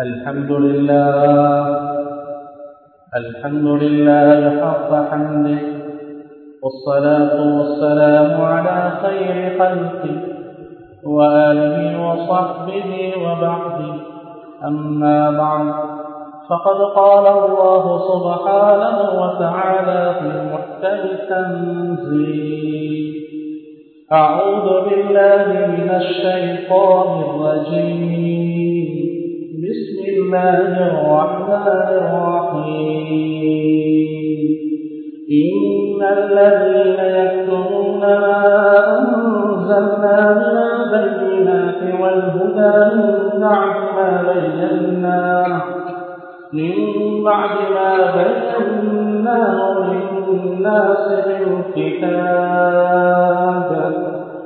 الحمد لله. الحمد لله حق حمده. والصلاة والسلام على خير خلقه وآله وصحبه وبعده. أما بعد فقد قال الله سبحانه وتعالى في محكم التنزيل أعوذ بالله من الشيطان الرجيم. الله الرحمن الرحيم. إن الذين يكتمون ما أنزلنا من البينات والهدى من بعد ما بيناه من بعد ما بيناه للناس بالكتاب.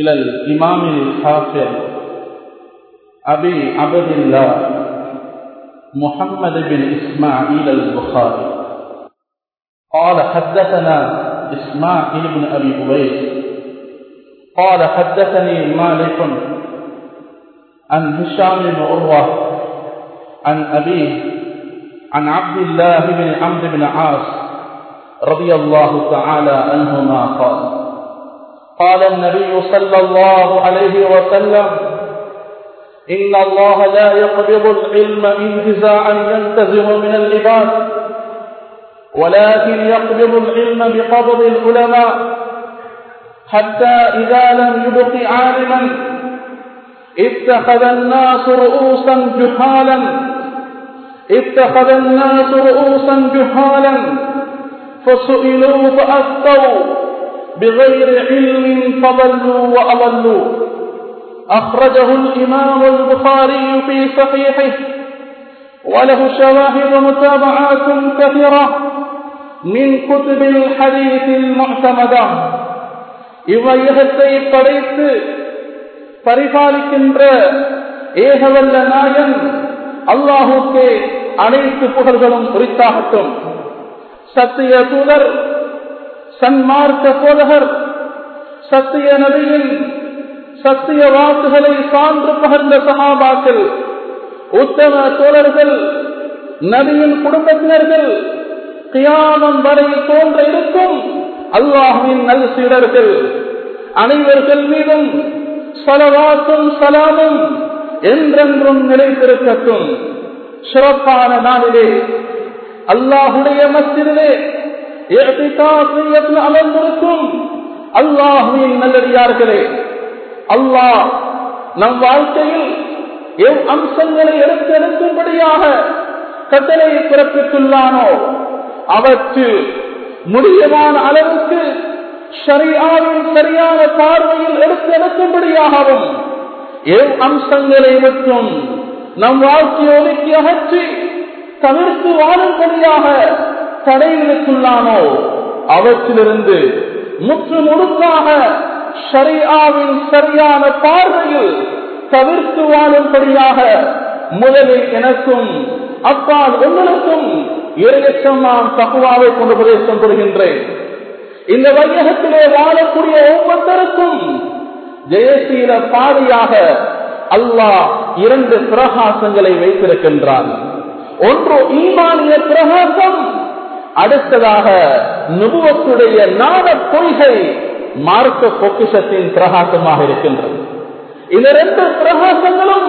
إلى الإمام الحافظ أبي عبد الله محمد بن إسماعيل البخاري. قال حدثنا إسماعيل بن أبي أبيس. قال حدثني مالك عن هشام بن عروة عن أبيه عن عبد الله بن عمرو بن عاص رضي الله تعالى عنهما قال. قال النبي صلى الله عليه وسلم إن الله لا يقبض العلم انتزاعا ينتزع من العباد ولكن يقبض العلم بقبض العلماء حتى إذا لم يبق عالما اتخذ الناس رؤوسا جهالا اتخذ الناس رؤوسا جهالا فسئلوا فأفتوا بغير علم فضلوا وأضلوا أخرجه الإمام البخاري في صحيحه وله شواهد متابعات كثيرة من كتب الحديث المعتمدة இவ்வையகத்தை படைத்து பரிபாலிக்கின்ற ஏகவல்ல நாயன் அல்லாஹுக்கு அனைத்து புகழ்களும் உரித்தாகட்டும் சத்திய தூதர் சன்மார்க்க போதகர் சத்திய நபியின் சத்திய வாக்குகளை சான்று பகர்ந்த சகாபாக்கள் உத்தம தோழர்கள் நபியின் குடும்பத்தினர்கள் தியானம் வரை தோன்ற இருக்கும் அல்லாஹுவின் நல் சீடர்கள். அனைவர்கள் மீதும் சலவாத்தும் சலாமும் என்றென்றும் நிலைத்திருக்கட்டும். சிறப்பான நாளிலே அல்லாஹுடைய மஸ்திலே அமர்ந்திருக்கும் அல்லாஹுவின் நல்லடியார்களே அல்லாஹ் நம் வாழ்க்கையில் எவ் அம்சங்களை எடுத்து எடுக்கும்படியாக கட்டளை பிறப்பித்துள்ளானோ அவற்று முடியமான அளவுக்கு சரியாவின் சரியான பார்வையில் எடுத்து எடுக்கும்படியாகவும் எவ் அம்சங்களை மட்டும் நம் வாழ்க்கையை அகற்றி தவிர்த்து வாழும்படியாக தடைகளுக்குள்ளானோ அவற்றிலிருந்து முற்று முழுக்காக ஷரியாவின் சரியான பார்வையில் தவிர்த்து வாழும்படியாக முதலில் எனக்கும் அப்பால் உங்களுக்கும் இரையச்சம் நான் தகுவாவை கொண்டு உபதேசம் கொள்கின்றேன் இந்த வையகத்திலே வாழக்கூடிய ஒவ்வொருத்தருக்கும் ஜெயசீல பாதியாக அல்லாஹ் இரண்டு பிரகாசங்களை வைத்திருக்கின்றான். ஒன்று ஈமானிய பிரகாசம் அடுத்ததாக நுபுவத்துடைய நாட கொள்கை மார்க்க பொக்கிஷத்தின் பிரகாசமாக இருக்கின்றது. இந்த ரெண்டு பிரகாசங்களும்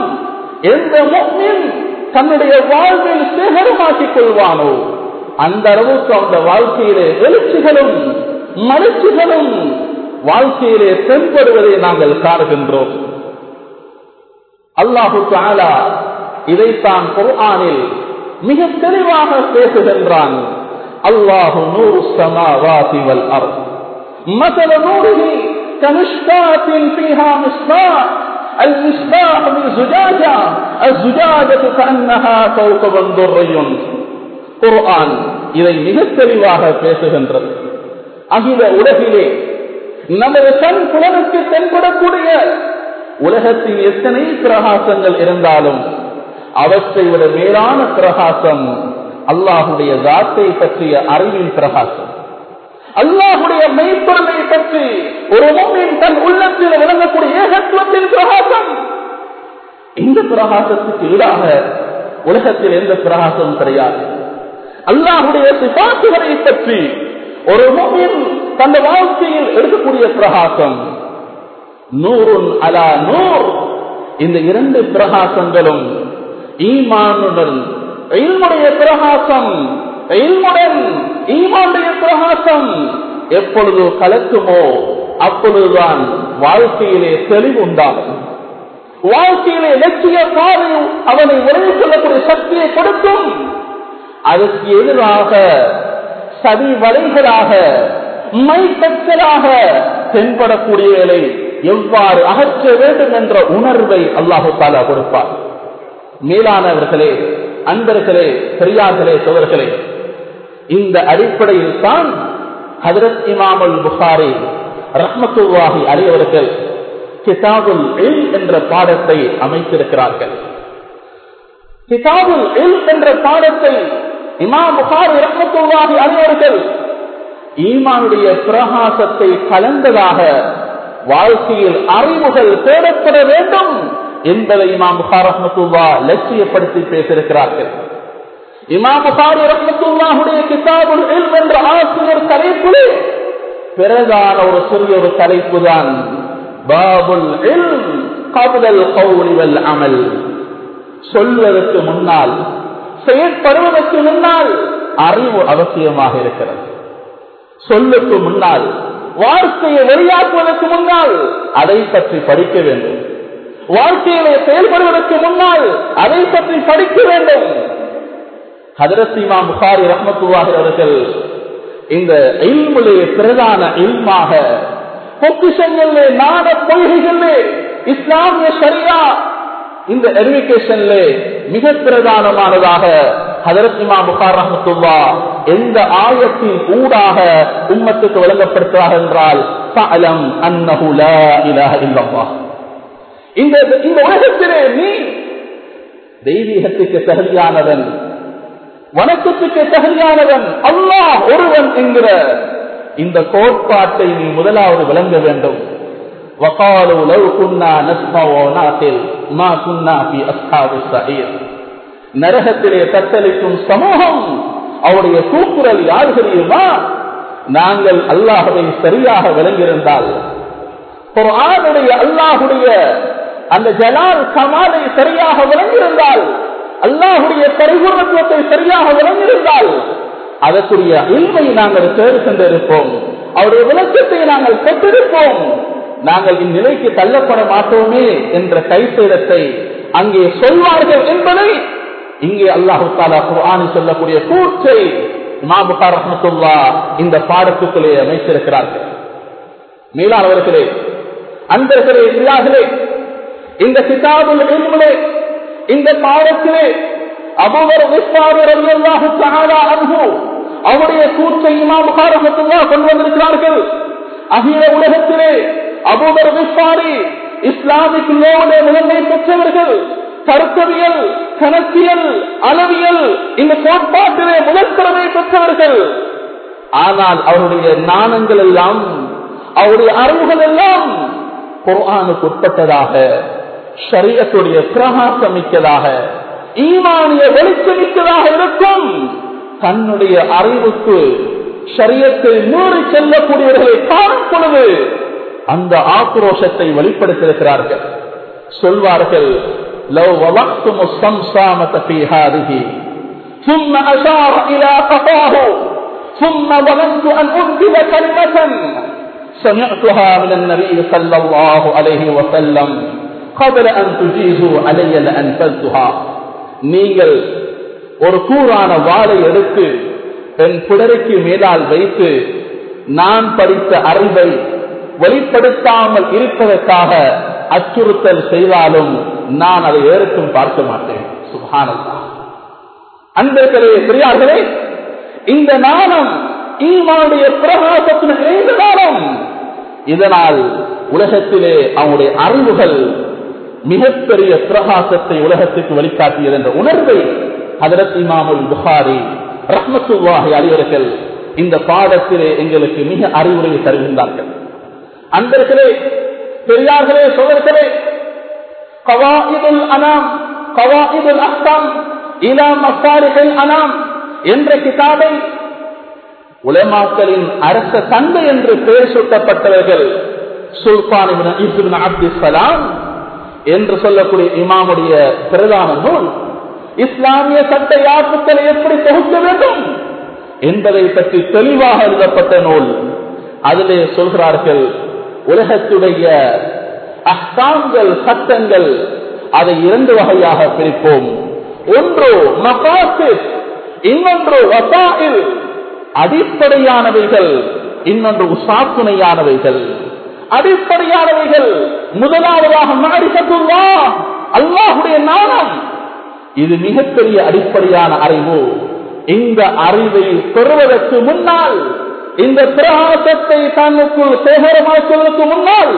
எந்த முக்மின் தன்னுடைய வாழ்வில் சேகரமாக்கிக் கொள்வானோ அந்த அளவுக்கு அந்த வாழ்க்கையிலே எழுச்சிகளும் மலர்ச்சிகளும் வாழ்க்கையிலே தென்படுவதை நாங்கள் காணுகின்றோம். அல்லாஹு தாலா இதைத்தான் குர்ஆனில் மிக தெளிவாக பேசுகின்றான். அல்லாஹு நூறு சமாவாதி வல் அர் مثل نوره كمشكاة فيها مصباح المصباح من زجاجة الزجاجة كأنها كوكب دري குர்ஆன் இதை மிக தெளிவாக பேசுகின்றது அகில உலகிலே நமது கண் புலனுக்கு தென்படக்கூடிய உலகத்தின் எத்தனை பிரகாசங்கள் இருந்தாலும் அவற்றை விட மேலான பிரகாசம் அல்லாஹுடைய தாத்தை பற்றிய அறிவின் பிரகாசம். அல்லாஹுடைய மெய்ப்பொருளை பற்றி ஒரு மும்மின் தன் உள்ளத்தில் விளங்கக்கூடிய ஏகத்துவத்தின் பிரகாசம். இந்த பிரகாசத்துக்கு ஈடாக உலகத்தில் எந்த பிரகாசமும் கிடையாது. அல்லாஹுடைய சிபாசுகளை பற்றி ஒரு மும்மின் தன் வாழ்க்கையில் எடுக்கக்கூடிய பிரகாசம். நூறுன் அலா நூர். இந்த இரண்டு பிரகாசங்களும் ஈமானுடன் இல்முடைய பிரகாசம் இல்முடன் ஈமானுடைய பிரகாசம் எப்பொழுது கலக்குமோ அப்பொழுதுதான் வாழ்க்கையிலே தெளிவு உண்டாகும். வாழ்க்கையிலே லட்சிய பாதை அவனை உறவு கொள்ளக்கூடிய சக்தியை கொடுக்கும். அதற்கு எதிராக சதி வலைகளாக மைக்கச்சலாக தென்படக்கூடியவர்களை எவ்வாறு அகற்ற வேண்டும் என்ற உணர்வை அல்லாஹு தாலா கொடுப்பார். மேலானவர்களே அன்பர்களே பெரியார்களே சோழர்களே இந்த அடிப்படையில் தான் ஹதரத் இமாமல் புகாரி ரஹ்மத்துவாகி அலியவர்கள் கிதாபுல் எல் என்ற பாடத்தை அமைத்திருக்கிறார்கள். கிதாபுல் எல் என்ற பாடத்தை இமாம் புகாரி ரஹ்மத்துவாகி அலியவர்கள் ஈமானுடைய பிரகாசத்தை கலந்ததாக வாழ்க்கையில் அறிவுகள் தேடப்பட வேண்டும் என்பதை இமாம் புகார் ரஹமத்துல்லா லட்சியப்படுத்தி பேசியிருக்கிறார்கள். இமாம் புகாரி ரஹமத்துல்லாஹுடைய கிதாபுல் இல் என்ற ஆசிரியர் தலைப்பிலே பிறகான ஒரு சிறிய ஒரு தலைப்பு தான் பாபுல் இல்ம் கபுதல் கௌலிவல் அமல். சொல்வதற்கு முன்னால் செயற்படுவதற்கு முன்னால் அறிவு அவசியமாக இருக்கிறது. சொல்லுக்கு முன்னால் வார்த்தையை வெளியாக்குவதற்கு முன்னால் அதை பற்றி படிக்க வேண்டும். வாழ்க்கையிலே செயல்படுவதற்கு முன்னால் அதை பற்றி படிக்க வேண்டும். ஹதரசீமா புகாரி ரஹமத்துவாக அவர்கள் இந்த இல்முலே பிரதான இல்மாக பொக்கிஷங்களே நாட கொள்கைகளே இஸ்லாமிய சரியா இந்த எஜுகேஷன்ல மிக பிரதானமானதாக ஹதரத் இமா புகார் ரஹமத்துல்லா எந்த ஆயத்தின் ஊடாக உம்மத்துக்கு வழங்கப்படுத்துவார் என்றால் சஅலம் அன்னஹு லா இலாஹ இல்லல்லாஹ். இந்த இந்த உலகத்திலே நீ தெய்வீகத்துக்கு தகுதியானவன் வணக்கத்துக்கு தகுதியானவன் அல்லாஹ் ஒருவன் என்கிற இந்த கோட்பாட்டை நீ முதலாவது விளங்க வேண்டும். நரகத்திலே தத்தளிக்கும் சமூகம் அவருடைய கூக்குரல் யார் தெரியுமா நாங்கள் அல்லாஹவை சரியாக விளங்கியிருந்தால் ஒரு ஆணுடைய அல்லாஹுடைய அந்த ஜலால் கமாலை சரியாக விளங்கியிருந்தால் அல்லாஹுடைய பரிபூர்ணத்துவத்தை சரியாக விளங்கியிருந்தால் அதற்குரிய இன்மை நாங்கள் தேடி சென்றிருப்போம் அவருடைய விளக்கத்தை நாங்கள் பெற்றிருப்போம். நாங்கள் இந்நிலைக்கு தள்ளப்பட மாட்டோமே என்ற கைத்திடத்தை அங்கே சொல்வார்கள் என்பதை இங்கே அல்லாஹு தாலா குர்ஆனி சொல்லக்கூடிய கூற்றை இமாபுகார் ரஹமத்துல்லா இந்த பாடத்துக்களே அமைத்திருக்கிறார்கள். மேலானவர்களே அன்பர்களே இல்லாதே இந்த கிதாபுல் இல்முலே இந்த பாடத்திலே அபுவர் அவருடைய கூற்றை இமாம் புகாரத்துல்லா கொண்டு வந்திருக்கிறார்கள். அகில உலகத்திலே அபுவர் விஸ்வாரி இஸ்லாமிக் லோவுடைய முதன்மை பெற்றவர்கள் கருத்தவியல் கணக்கியல் அளவியல் இந்த கோட்பாட்டிலே முதற்கடமை பெற்றவர்கள். ஆனால் அவருடைய நாணங்கள் எல்லாம் அவருடைய அறிவுகள் எல்லாம் குரானுக்கு உட்பட்டதாக ஷரியத்துடைய பிரகாசமிக்கதாக ஈமானிய வெளிச்சமிக்கதாக இருக்கும் தன்னுடைய அறிவுக்கு ஷரியத்தை மீறி செல்லக்கூடியவர்களை காணும் பொழுது அந்த ஆக்ரோஷத்தை வெளிப்படுத்தியிருக்கிறார்கள் சொல்வார்கள் لو وضعتم الصمصامة في هذه ثم أشار إلى قفاه ثم ظننت أن أنزل كلمة سمعتها من النبي صلى الله عليه وسلم நீங்கள் ஒரு கூறான வாளை எடுத்து என் குடரைக்கு மேலால் வைத்து நான் படித்த அறிவை வெளிப்படுத்தாமல் இருப்பதற்காக அச்சுறுத்தல் செய்தாலும் நான் அதை ஏற்கும் பார்க்க மாட்டேன். சுகானந்தா அன்பர்களே பெரியார்களே இந்த நாணம் ஈமானுடைய பிரகாசத்தின் நாணம். இதனால் உலகத்திலே அவனுடைய அறிவுகள் மிகப்பெரிய பிரகாசத்தை உலகத்துக்கு வழிகாட்டியது என்ற உணர்வை ஹதரத் இமாமுல் புகாரி ரஹ்மத்துல்லாஹி அலிவர்கள் இந்த பாடத்திலே எங்களுக்கு மிக அறிவுரை தருகின்றார்கள். அன்பர்களே பெரியார்களே சோதர்களே கவாயிதுல் அனாம் கவாயிதுல் அஸ்தாம் இலா அஸ்தாரிகள் அனாம் என்ற கிதாபை உலமாக்களின் அரச தந்தை என்று பெயர் சூட்டப்பட்டவர்கள் சுல்தான் அப்துல் சலாம் என்று சொல்லக்கூடிய இமாமுடைய பிரதான நூல் இஸ்லாமிய சட்ட யாப்புக்களை எப்படி தொகுக்க வேண்டும் என்பதை பற்றி தெளிவாக எழுதப்பட்ட நூல். அதிலே சொல்கிறார்கள் உலகத்துடைய அஸ்தாங்கள் சட்டங்கள் அதை இரண்டு வகையாக பிரிப்போம். ஒன்று மகாசு இன்னொன்று அடிப்படையானவைகள் இன்னொன்று உசாத்துணையானவைகள் அடிப்படையானவைகள் முதலாவதாக மாறிக்கட்டுள்ளா அல்லாஹுடைய நாணம் இது மிகப்பெரிய அடிப்படையான அறிவு. இந்த அறிவை பெறுவதற்கு முன்னால் இந்த பிரகாசத்தை தன்னுக்குள் சேகரமாக்குவதற்கு முன்னால்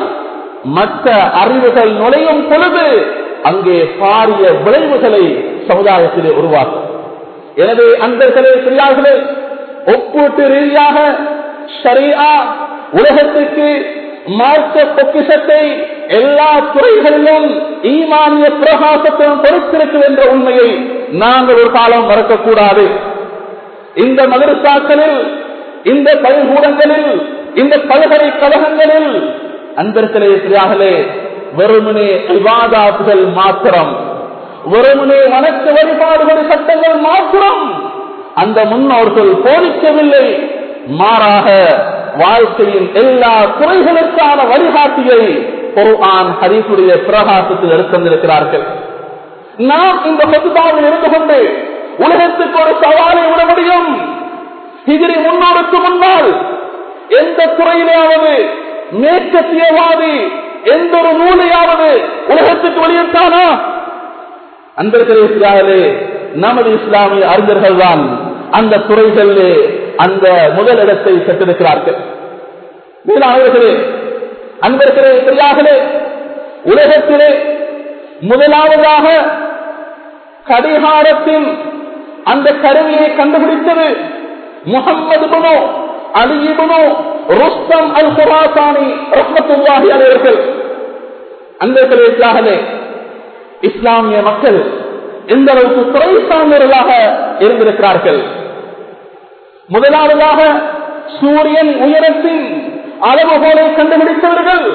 மற்ற அறிவுகள் நுழையும் பொழுது அங்கே பாரிய விளைவுகளை சமுதாயத்திலே உருவாக்கும். எனவே அன்பர்களே பிரியார்களே ஒப்பீட்டு ரீதியாக சரியா உலகத்துக்கு மார்க்க பொக்கிசத்தை எல்லா துறைகளிலும் ஈமானிய பிரகாசத்தையும் பொறுத்திருக்கும் என்ற உண்மையை நாங்கள் ஒரு காலம் மறக்கக்கூடாது. இந்த மதரசாக்களில் இந்த பல்கூடங்களில் இந்த பல்கலைக்கழகங்களில் அன்பர்களே பிரியாகலே வெறுமனே விவாதாத்துகள் மாத்திரம் வெறுமனே வணக்க வழிபாடுகள் சட்டங்கள் மாத்திரம் அந்த முன்னோர்கள் போதிக்கவில்லை. மாறாக வாழ்க்கையின் எல்லா துறைகளுக்கான வழிகாட்டியை பொருளான் ஹரீசுடைய பிரகாசத்தில் எடுத்திருக்கிறார்கள். நாம் இந்த மதுபாவில் இருந்து கொண்டு உலகத்துக்கு ஒரு சவாலை விட முடியும். ஹிஜிரி முன்னோருக்கு முன்னால் எந்த துறையிலாவது மேற்கத்தியவாதி எந்த ஒரு நூலையாவது உலகத்துக்கு வெளியிட்டானா? அன்பர்களே நமது இஸ்லாமிய அறிஞர்கள் தான் அந்த துறைகளிலே அந்த முதலிடத்தை பெற்றிருக்கிறார்கள். மேலாளர்களே அன்பர்களே பெரியார்களே உலகத்திலே முதலாவதாக கடிகாரத்தின் அந்த கருவியை கண்டுபிடித்தது முகம்மது புனோ அலிபுனோ ருஸ்தம் அல் குராசானி ரஹ்மத்துல்லாஹி அலைவர்கள் அன்பர்களே இஸ்லாமிய மக்கள் எந்த அளவுக்கு துறை சார்ந்தவர்களாக இருந்திருக்கிறார்கள். முதலாவதாக சூரியன் உயரத்தின் அளவுகோலை கண்டுபிடித்தவர்கள்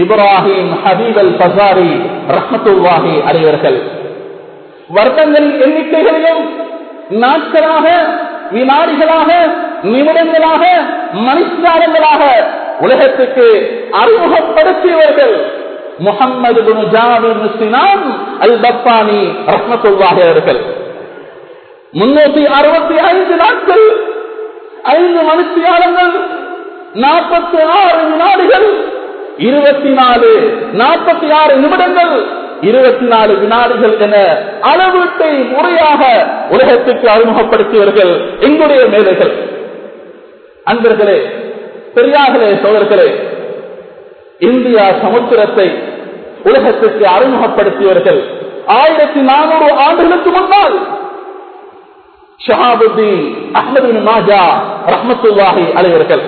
இப்ராஹிம் ஹபீப் அல் பசாரி ரஹமத்துல்லாஹி அறிவர்கள் வருடங்களின் எண்ணிக்கைகளிலும் நாட்களாக வினாடிகளாக நிமிடங்களாக மணிஸ்தாரங்களாக உலகத்துக்கு அறிமுகப்படுத்தியவர்கள் முகம்மது அல் பப்பானி ரஹ்மத்துல்லாஹி அவர்கள் முன்னூத்தி அறுபத்தி ஐந்து நாட்கள் ஐந்து மணித்தியாலங்கள் நாற்பத்தி ஆறு வினாடிகள் இருபத்தி நாலு நாற்பத்தி ஆறு நிமிடங்கள் இருபத்தி நாலு வினாடிகள் என அளவீட்டை முறையாக உலகத்துக்கு அறிமுகப்படுத்தியவர்கள் எங்களுடைய மேதைகள். அன்பர்களே பெரியார்களே சோழர்களே இந்தியா சமுத்திரத்தை உலகத்திற்கு அறிமுகப்படுத்தியவர்கள் ஆயிரத்தி நானூறு ஆண்டுகளுக்கு முன்னால் ஷஹாபுத்தீன் அஹ்மது மாஜா ரஹமத்துல்லாஹி அலைவர்கள்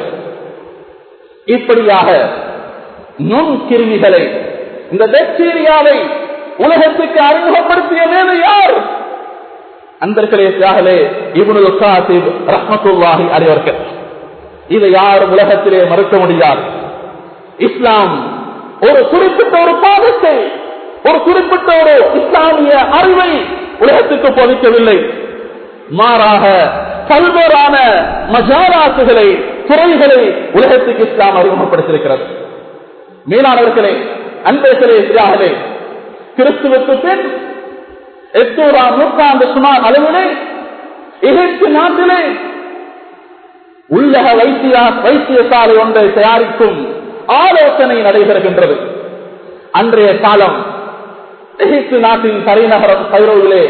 இப்படியாக நுண் கிருமிகளை இந்த பாக்டீரியாவை உலகத்துக்கு அறிமுகப்படுத்திய வேலை யார்? அன்பர்களே தியாகலே இவனு காசிப் ரஹமத்துல்லாஹி அலைவர்கள் இதை யாரும் உலகத்திலே மறுக்க முடியாது. இஸ்லாம் ஒரு குறிப்பிட்ட ஒரு பாதத்தை ஒரு குறிப்பிட்ட ஒரு இஸ்லாமிய அறிவை உலகத்துக்கு போதிக்கவில்லை. மாறாக பல்வேறான மஜாராத்துகளை துறைகளை உலகத்துக்கு இஸ்லாம் அறிமுகப்படுத்தியிருக்கிறது. மேலானவர்களே அன்பர்களே இஸ்லாமலே கிறிஸ்துவுக்கு பின் எத்தூறாம் நூற்றாண்டு சுமார் அளவிலே எகிப்து நாட்டிலே உள்ளக வைத்திய வைத்தியசாலை ஒன்றை தயாரிக்கும் ஆலோசனை நடைபெறுகின்றது. அன்றைய காலம் எகிப்து நாட்டின் தலைநகரம் கைரோவிலே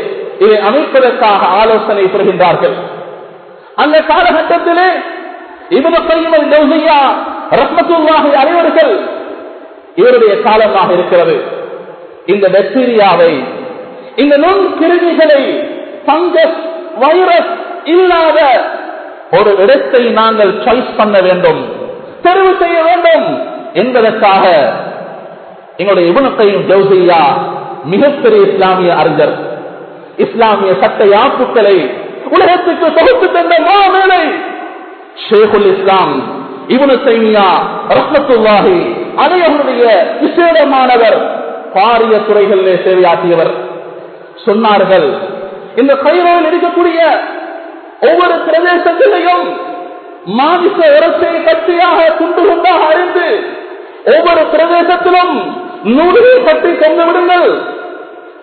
இதை அமைப்பதற்காக ஆலோசனை பெறுகின்றார்கள். அந்த காலகட்டத்திலே இவன கைமல் அனைவர்கள் இவருடைய காலமாக இருக்கிறது. இந்த பாக்டீரியாவை இந்த நுண் கிருமிகளை பங்கஸ் வைரஸ் இல்லாத ஒரு இடத்தை நாங்கள் சாய்ஸ் பண்ண வேண்டும் தெரிவு செய்ய வேண்டும் என்பதற்காக எங்களுடைய இவனத்தையும் ஜவுசையா மிகப்பெரிய இஸ்லாமிய அறிஞர் இஸ்லாமிய சட்ட யாப்புக்களை உலகத்துக்கு தொகுத்து தந்த மாவேளை ஷேகுல் இஸ்லாம் இவனு சைமியா ரஹ்மத்துல்லாஹி அதையவருடைய விசேடமானவர் பாரிய துறைகளிலே சேவையாற்றியவர். சொன்னார்கள் இந்த கைரோவில் இருக்கக்கூடிய ஒவ்வொரு பிரதேசத்திலையும் மாமிச உரத்தை கட்டியாக துண்டு துண்டாக அறிந்து ஒவ்வொரு பிரதேசத்திலும் நூல்களை கட்டி கொண்டு விடுங்கள்.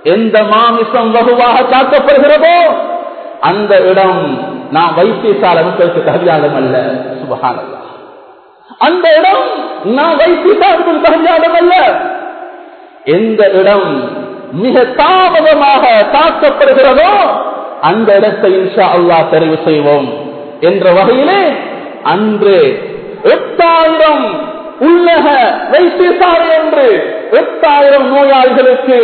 எந்த மாமிசம் வகுவாக காக்கப்படுகிறதோ அந்த இடம் நான் வைத்தியசாலை மக்களுக்கு தகுதியாளம் அல்ல. சுபகான அந்த இடம் நான் வைத்தியசாலைக்கு தகுதியாளம் அல்ல. எந்த இடம் மிக தாமதமாக தாக்கப்படுகிறதோ அந்த இடத்தை இன்ஷா அல்லா தெரிவு செய்வோம் என்ற வகையிலே அன்று எட்டாயிரம் உள்ளக வைத்தியசாலை என்று எட்டாயிரம் நோயாளிகளுக்கு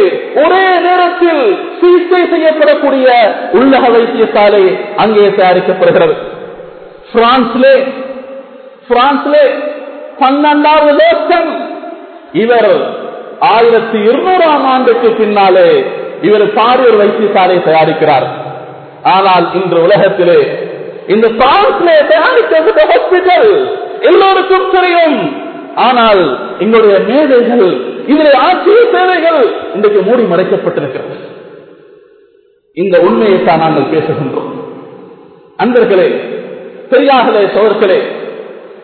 ஒரே நேரத்தில் சிகிச்சை செய்யப்படக்கூடிய உள்ளக வைத்தியசாலை அங்கே தயாரிக்கப்படுகிறது. பிரான்ஸ்லே பிரான்ஸ்லே பன்னெண்டாவது தேசம் இவர் ஆயிரத்தி இருநூறாம் ஆண்டுக்கு பின்னாலே இவர் பாரியர் வைத்தியசாலை தயாரிக்கிறார். ஆனால் இன்று உலகத்திலே இந்த பிரான்ஸ்லே தயாரிக்கப்பட்ட ஹாஸ்பிட்டல் எல்லோருக்கும் தெரியும். ஆனால் எங்களுடைய மேதைகள் இதில் ஆட்சிய சேவைகள் இன்றைக்கு மூடி மறைக்கப்பட்டிருக்கிறது. இந்த உண்மையைத்தான் நாங்கள் பேசுகின்றோம். அன்பர்களே பெரியார்களே சோர்களே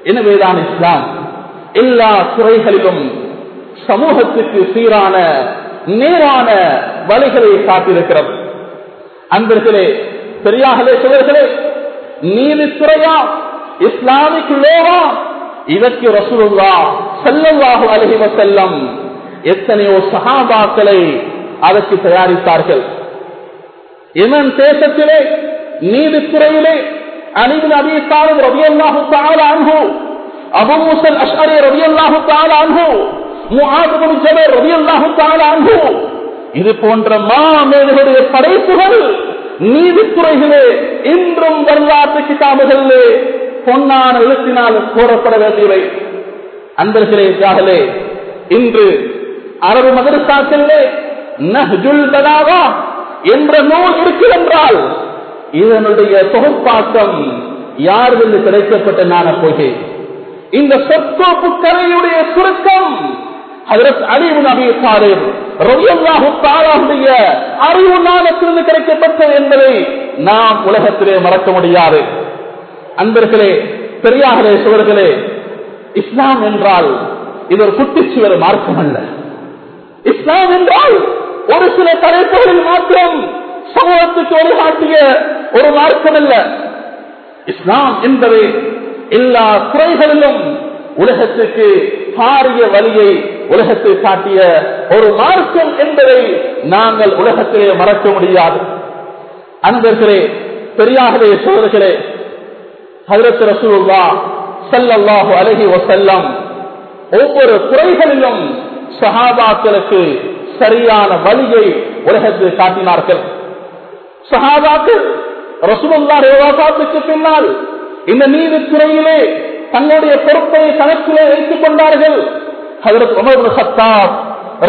எனவேதான் இஸ்லாம் எல்லா துறைகளிலும் சமூகத்துக்கு சீரான நேரான வழிகளை காட்டியிருக்கிறது. அன்பர்களே பெரியார்களே சோழர்களே நீதித்துறையா இஸ்லாமிக் இதற்கு ரசூலுல்லா செல்லல்லாஹு அழகிவ செல்லம் எத்தனையோ சகாபாக்களை அதற்கு தயாரித்தார்கள். எமன் தேசத்திலே நீதித்துறையிலே அணிவின் அபி தாலிப் ரபியல்லாஹு தஆலா அன்ஹு அபூ மூஸல் அஷ்அரி ரபியல்லாஹு தஆலா அன்ஹு முஆத் இப்னு ஜபர் ரபியல்லாஹு தஆலா இது போன்ற மாமேதைகளுடைய படைப்புகள் நீதித்துறைகளே இன்றும் வரலாற்று கிதாபுகளிலே பொன்னான எழுத்தினால் கோரப்பட வேண்டியவை. அந்த தியாகலே இன்று அரபு மதரசாக்களிலே நஹ்ஜுல் பலாவா என்ற நூல் இருக்கிறென்றால் இதனுடைய தொகுப்பாக்கம் யாரிலிருந்து கிடைக்கப்பட்ட நான போகே இந்த சொற்கோப்பு கரையுடைய சுருக்கம் ஹதரத் அலிபு அறிவு நாணத்திலிருந்து கிடைக்கப்பட்டது என்பதை நாம் உலகத்திலே மறக்க முடியாது. அன்பர்களே பெரியார்களே சுவர்களே இஸ்லாம் என்றால் இது ஒரு குட்டிச்சுவர் மார்க்கம் அல்ல இஸ்லாம் என்றால் ஒரு சில தலைப்புகளில் மாத்திரம் சமூகத்துக்கு வழிகாட்டிய ஒரு மார்க்கம் அல்ல இஸ்லாம் என்பது எல்லா துறைகளிலும் உலகத்துக்கு பாரிய வழியை உலகத்தை காட்டிய ஒரு மார்க்கம் என்பதை நாங்கள் உலகத்திலே மறக்க முடியாது. அன்பர்களே பெரியார்களே சோழர்களே ஹதரத் ரசூல்லா சல்லாஹு அலைஹி வசல்லம் ஒவ்வொரு துறைகளிலும் சஹாபாக்களுக்கு சரியான வழியை உலகத்தில் காட்டினார்கள். சஹாபாக்கள் ரசூல்லா ரேவாபாத்துக்கு பின்னால் இந்த நீதித்துறையிலே தங்களுடைய பொறுப்பை கணக்கிலே வைத்துக் கொண்டார்கள். ஹதரத் உமர் இப்னு